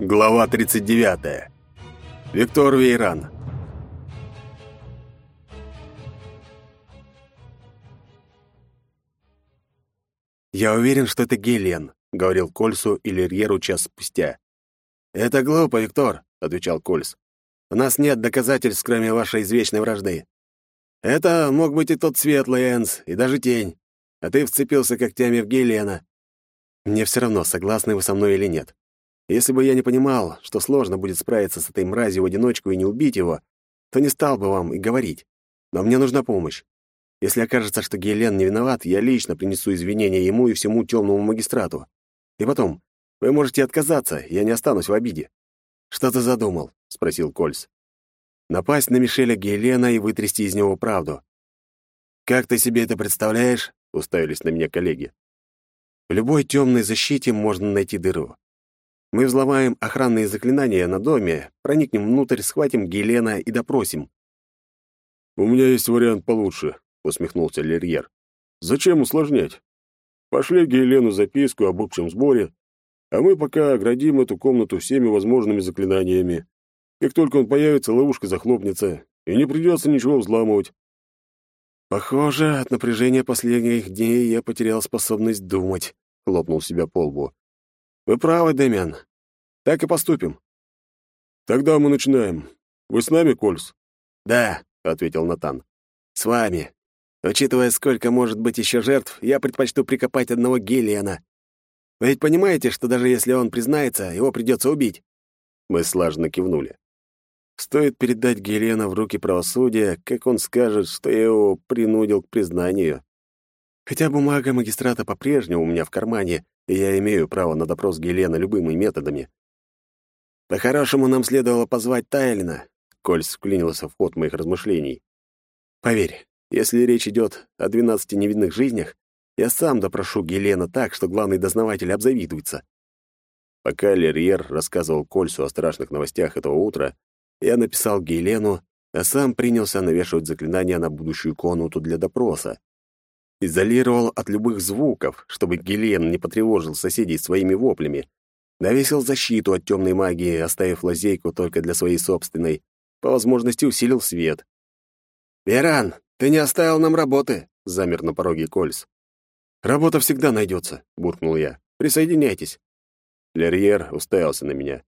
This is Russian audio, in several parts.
Глава 39. Виктор Вейран. «Я уверен, что это Гелен», — говорил Кольсу и Лерьеру час спустя. «Это глупо, Виктор», — отвечал Кольс. «У нас нет доказательств, кроме вашей извечной вражды. Это мог быть и тот светлый Энс, и даже тень. А ты вцепился когтями в Гелена. Мне все равно, согласны вы со мной или нет. Если бы я не понимал, что сложно будет справиться с этой мразью в одиночку и не убить его, то не стал бы вам и говорить. Но мне нужна помощь. Если окажется, что Гелен не виноват, я лично принесу извинения ему и всему темному магистрату. И потом, вы можете отказаться, я не останусь в обиде. «Что ты задумал?» — спросил Кольс. «Напасть на Мишеля Гелена и вытрясти из него правду». «Как ты себе это представляешь?» — уставились на меня коллеги. «В любой темной защите можно найти дыру. Мы взломаем охранные заклинания на доме, проникнем внутрь, схватим Гелена и допросим. «У меня есть вариант получше», — усмехнулся Лерьер. «Зачем усложнять? Пошли Гелену записку об общем сборе, а мы пока оградим эту комнату всеми возможными заклинаниями. Как только он появится, ловушка захлопнется, и не придется ничего взламывать». «Похоже, от напряжения последних дней я потерял способность думать», — хлопнул себя по лбу. Вы правы, Дэмиан. Так и поступим. Тогда мы начинаем. Вы с нами, Кольс? Да, ответил Натан. С вами. Учитывая, сколько может быть еще жертв, я предпочту прикопать одного Гелиана. Вы ведь понимаете, что даже если он признается, его придется убить? Мы слаженно кивнули. Стоит передать Гелена в руки правосудия, как он скажет, что я его принудил к признанию. Хотя бумага магистрата по-прежнему у меня в кармане, и я имею право на допрос Гелена любыми методами. По-хорошему, нам следовало позвать Тайлина. Кольц вклинился в ход моих размышлений. Поверь, если речь идет о двенадцати невинных жизнях, я сам допрошу Гелена так, что главный дознаватель обзавидуется. Пока Лерьер рассказывал Кольцу о страшных новостях этого утра, я написал Гелену, а сам принялся навешивать заклинания на будущую комнату для допроса. Изолировал от любых звуков, чтобы Гелен не потревожил соседей своими воплями. Навесил защиту от темной магии, оставив лазейку только для своей собственной. По возможности усилил свет. «Веран, ты не оставил нам работы!» — замер на пороге Кольс. «Работа всегда найдется», — буркнул я. «Присоединяйтесь». Лерьер уставился на меня.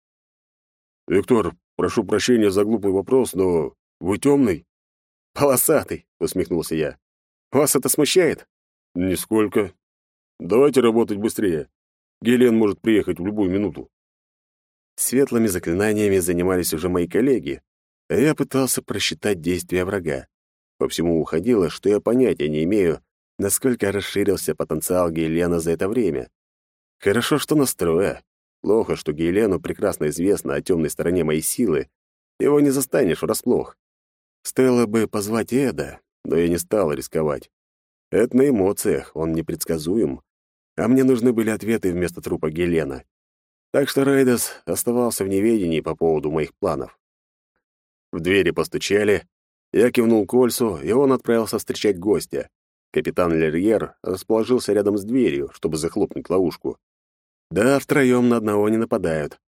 «Виктор, прошу прощения за глупый вопрос, но вы темный?» «Полосатый», — усмехнулся я. Вас это смущает? Нисколько. Давайте работать быстрее. Гелен может приехать в любую минуту. Светлыми заклинаниями занимались уже мои коллеги, а я пытался просчитать действия врага. По всему уходило, что я понятия не имею, насколько расширился потенциал Гелена за это время. Хорошо, что настроя. Плохо, что Гелену прекрасно известно о темной стороне моей силы. Его не застанешь врасплох. Стоило бы позвать Эда, но я не стал рисковать. Это на эмоциях, он непредсказуем. А мне нужны были ответы вместо трупа Гелена. Так что Рейдас оставался в неведении по поводу моих планов. В двери постучали. Я кивнул Кольсу, и он отправился встречать гостя. Капитан Лерьер расположился рядом с дверью, чтобы захлопнуть ловушку. Да, втроем на одного не нападают.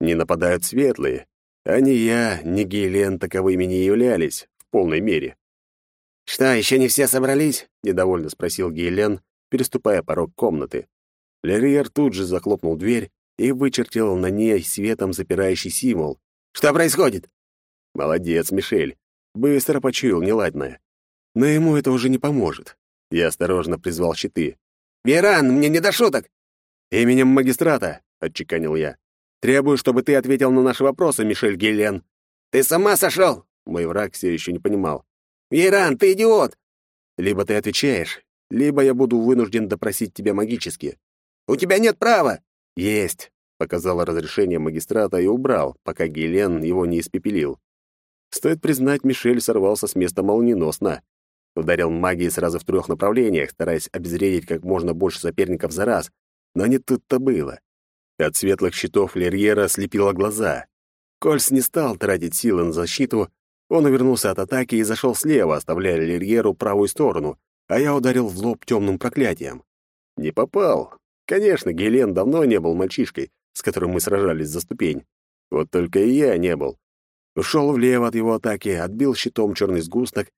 Не нападают светлые, а ни я, ни Гелен таковыми не являлись в полной мере. «Что, еще не все собрались?» — недовольно спросил Гейлен, переступая порог комнаты. Лерьер тут же захлопнул дверь и вычертил на ней светом запирающий символ. «Что происходит?» «Молодец, Мишель. Быстро почуял неладное. Но ему это уже не поможет». Я осторожно призвал щиты. «Веран, мне не до шуток!» «Именем магистрата», — отчеканил я. «Требую, чтобы ты ответил на наши вопросы, Мишель Гелен». «Ты сама сошел?» Мой враг все еще не понимал. «Вейран, ты идиот!» «Либо ты отвечаешь, либо я буду вынужден допросить тебя магически». «У тебя нет права!» «Есть!» — показал разрешение магистрата и убрал, пока Гелен его не испепелил. Стоит признать, Мишель сорвался с места молниеносно. Ударил магией сразу в трех направлениях, стараясь обезвредить как можно больше соперников за раз, но не тут-то было. От светлых щитов Лерьера слепило глаза. Кольс не стал тратить силы на защиту, он увернулся от атаки и зашел слева, оставляя Лерьеру правую сторону, а я ударил в лоб темным проклятием. Не попал. Конечно, Гелен давно не был мальчишкой, с которым мы сражались за ступень. Вот только и я не был. Ушел влево от его атаки, отбил щитом черный сгусток,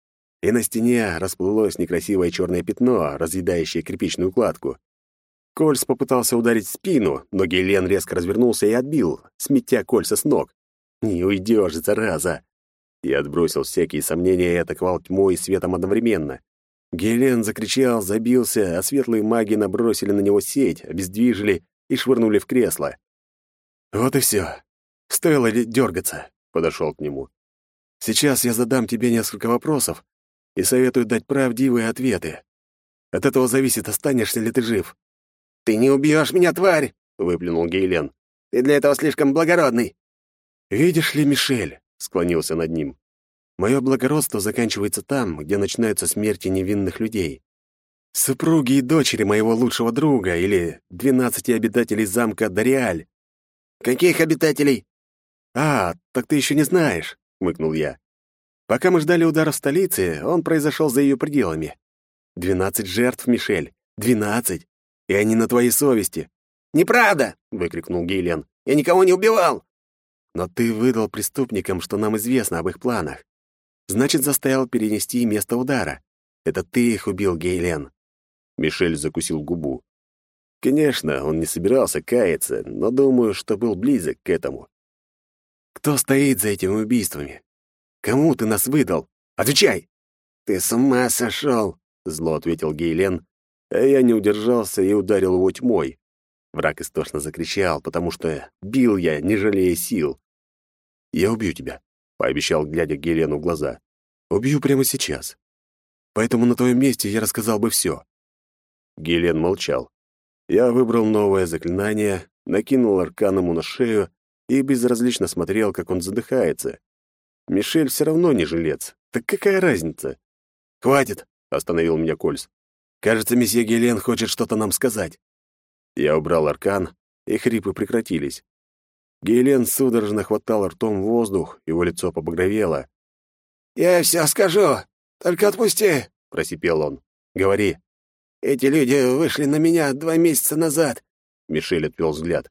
и на стене расплылось некрасивое черное пятно, разъедающее кирпичную кладку. Кольц попытался ударить в спину, но Гейлен резко развернулся и отбил, сметя кольца с ног. «Не уйдешь, зараза!» Я отбросил всякие сомнения и атаковал тьмой и светом одновременно. Гелен закричал, забился, а светлые маги набросили на него сеть, обездвижили и швырнули в кресло. «Вот и все. Стоило ли дергаться?» — подошел к нему. «Сейчас я задам тебе несколько вопросов и советую дать правдивые ответы. От этого зависит, останешься ли ты жив». «Ты не убьешь меня, тварь!» — выплюнул Гейлен. «Ты для этого слишком благородный». «Видишь ли, Мишель?» — склонился над ним. «Мое благородство заканчивается там, где начинаются смерти невинных людей. Супруги и дочери моего лучшего друга или двенадцати обитателей замка Дориаль». «Каких обитателей?» «А, так ты еще не знаешь», — хмыкнул я. «Пока мы ждали удара в столице, он произошел за ее пределами. Двенадцать жертв, Мишель, двенадцать и они на твоей совести». «Неправда!» — выкрикнул Гейлен. «Я никого не убивал!» «Но ты выдал преступникам, что нам известно об их планах. Значит, заставил перенести место удара. Это ты их убил, Гейлен». Мишель закусил губу. Конечно, он не собирался каяться, но думаю, что был близок к этому. «Кто стоит за этими убийствами? Кому ты нас выдал? Отвечай!» «Ты с ума сошел!» — зло ответил Гейлен, а я не удержался и ударил его тьмой. Враг истошно закричал, потому что бил я, не жалея сил. «Я убью тебя», — пообещал, глядя Гелену в глаза. «Убью прямо сейчас. Поэтому на твоем месте я рассказал бы все». Гелен молчал. Я выбрал новое заклинание, накинул аркан ему на шею и безразлично смотрел, как он задыхается. Мишель все равно не жилец. Так какая разница? «Хватит!» — остановил меня Кольс. Кажется, месье Гелен хочет что-то нам сказать. Я убрал аркан, и хрипы прекратились. Гелен судорожно хватал ртом воздух, его лицо побагровело. «Я все скажу, только отпусти!» — просипел он. «Говори». «Эти люди вышли на меня два месяца назад», — Мишель отвел взгляд.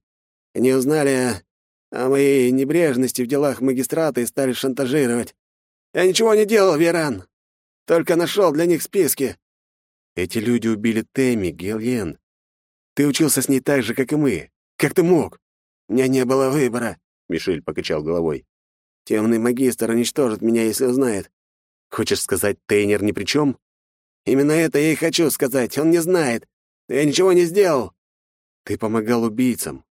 «Они узнали о моей небрежности в делах магистрата и стали шантажировать. Я ничего не делал, Веран, только нашел для них списки. Эти люди убили Тэмми, Гельен. Ты учился с ней так же, как и мы. Как ты мог? Меня не было выбора, Мишель покачал головой. Темный магистр уничтожит меня, если узнает. Хочешь сказать, Тейнер ни при чем? Именно это я и хочу сказать. Он не знает. Я ничего не сделал. Ты помогал убийцам.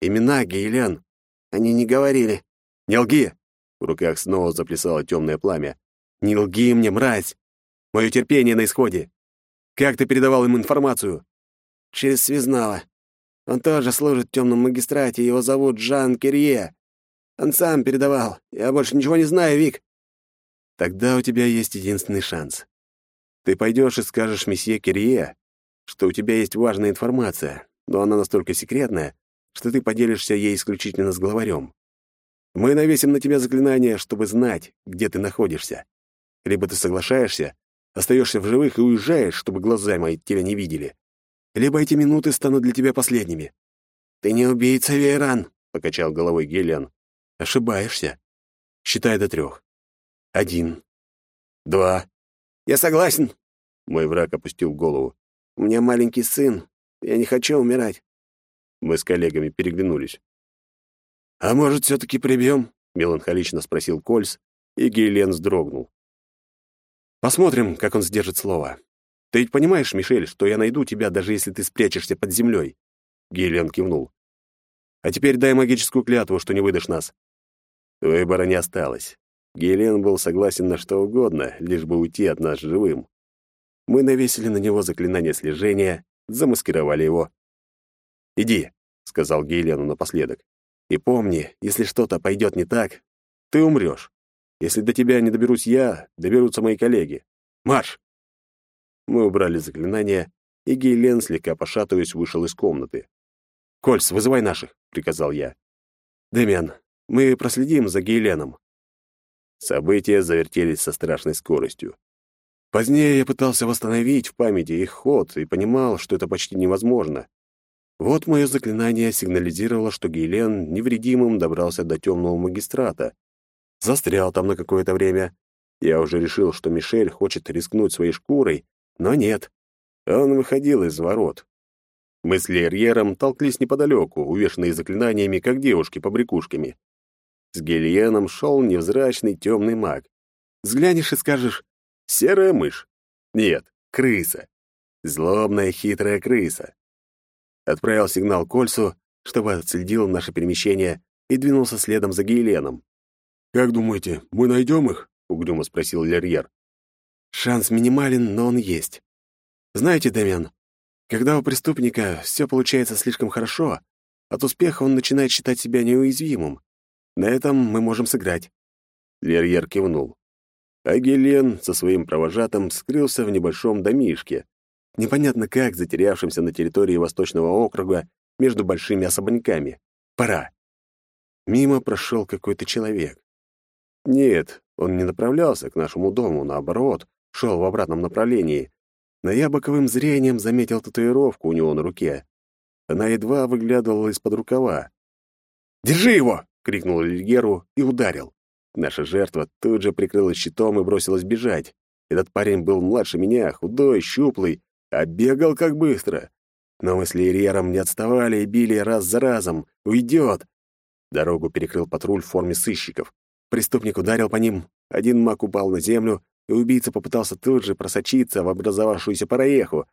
Имена Гейлен. Они не говорили. Не лги! В руках снова заплясало темное пламя. Не лги мне, мразь! Мое терпение на исходе. Как ты передавал им информацию? Через связного. Он тоже служит в темном магистрате, его зовут Жан Кирье. Он сам передавал. Я больше ничего не знаю, Вик. Тогда у тебя есть единственный шанс. Ты пойдешь и скажешь месье Кирье, что у тебя есть важная информация, но она настолько секретная, что ты поделишься ей исключительно с главарем. Мы навесим на тебя заклинание, чтобы знать, где ты находишься. Либо ты соглашаешься, остаешься в живых и уезжаешь, чтобы глаза мои тебя не видели. Либо эти минуты станут для тебя последними». «Ты не убийца, Вейран», — покачал головой Гелиан. «Ошибаешься. Считай до трех. Один. Два». «Я согласен». Мой враг опустил голову. «У меня маленький сын. Я не хочу умирать». Мы с коллегами переглянулись. «А может, все-таки прибьем?» — меланхолично спросил Кольс, и Гейлен вздрогнул. Посмотрим, как он сдержит слово. Ты ведь понимаешь, Мишель, что я найду тебя, даже если ты спрячешься под землей?» Гиллиан кивнул. «А теперь дай магическую клятву, что не выдашь нас». Выбора не осталось. Гелен был согласен на что угодно, лишь бы уйти от нас живым. Мы навесили на него заклинание слежения, замаскировали его. «Иди», — сказал Гейлену напоследок. «И помни, если что-то пойдет не так, ты умрешь. Если до тебя не доберусь я, доберутся мои коллеги. Марш!» Мы убрали заклинание, и Гейлен, слегка пошатываясь, вышел из комнаты. «Кольц, вызывай наших», — приказал я. «Дэмиан, мы проследим за Гейленом». События завертелись со страшной скоростью. Позднее я пытался восстановить в памяти их ход и понимал, что это почти невозможно. Вот мое заклинание сигнализировало, что Гейлен невредимым добрался до темного магистрата. Застрял там на какое-то время. Я уже решил, что Мишель хочет рискнуть своей шкурой, но нет. Он выходил из ворот. Мы с Лерьером толклись неподалеку, увешанные заклинаниями, как девушки-побрякушками. С Гельеном шел невзрачный темный маг. Взглянешь и скажешь «серая мышь». Нет, крыса. Злобная хитрая крыса. Отправил сигнал Кольсу, чтобы отследил наше перемещение, и двинулся следом за Гейленом. «Как думаете, мы найдем их?» — угрюмо спросил Лерьер. «Шанс минимален, но он есть. Знаете, Дэмиан, когда у преступника все получается слишком хорошо, от успеха он начинает считать себя неуязвимым. На этом мы можем сыграть». Лерьер кивнул. А Гелен со своим провожатым скрылся в небольшом домишке, непонятно как затерявшимся на территории Восточного округа между большими особняками. Пора. Мимо прошел какой-то человек. Нет, он не направлялся к нашему дому, наоборот, шел в обратном направлении. Но я боковым зрением заметил татуировку у него на руке. Она едва выглядывала из-под рукава. «Держи его!» — крикнул Лильгеру и ударил. Наша жертва тут же прикрылась щитом и бросилась бежать. Этот парень был младше меня, худой, щуплый, а бегал как быстро. Но мы с Лиерьером не отставали и били раз за разом. Уйдет! Дорогу перекрыл патруль в форме сыщиков. Преступник ударил по ним, один маг упал на землю, и убийца попытался тут же просочиться в образовавшуюся проеху.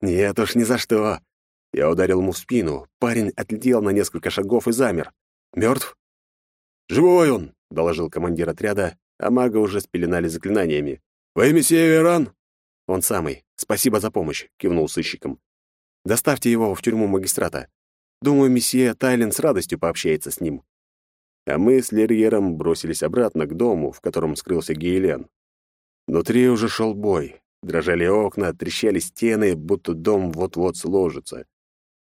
Нет уж, ни за что. Я ударил ему в спину. Парень отлетел на несколько шагов и замер. Мертв? «Живой он!» — доложил командир отряда, а мага уже спеленали заклинаниями. «Во имя Северан!» «Он самый. Спасибо за помощь», — кивнул сыщиком. «Доставьте его в тюрьму магистрата. Думаю, месье Тайлен с радостью пообщается с ним». А мы с Лерьером бросились обратно к дому, в котором скрылся Гейлен. Внутри уже шел бой. Дрожали окна, трещали стены, будто дом вот-вот сложится.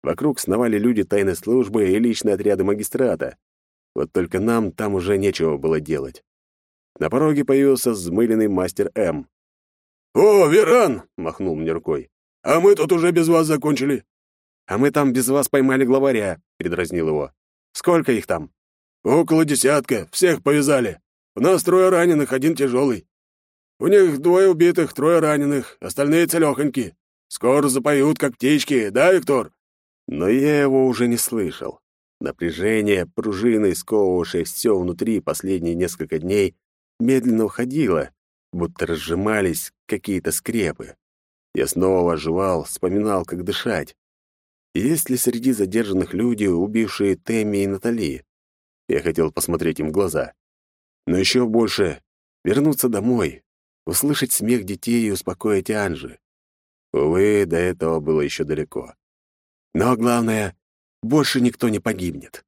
Вокруг сновали люди тайной службы и личные отряды магистрата. Вот только нам там уже нечего было делать. На пороге появился взмыленный мастер М. «О, Веран!» — махнул мне рукой. «А мы тут уже без вас закончили». «А мы там без вас поймали главаря», — передразнил его. «Сколько их там?» «Около десятка. Всех повязали. У нас трое раненых, один тяжелый. У них двое убитых, трое раненых, остальные целехоньки. Скоро запоют, как птички, да, Виктор?» Но я его уже не слышал. Напряжение, пружины, сковывавшее все внутри последние несколько дней, медленно уходило, будто разжимались какие-то скрепы. Я снова оживал, вспоминал, как дышать. Есть ли среди задержанных люди, убившие Тэмми и Натали? Я хотел посмотреть им в глаза. Но еще больше — вернуться домой, услышать смех детей и успокоить Анжи. Увы, до этого было еще далеко. Но главное, больше никто не погибнет.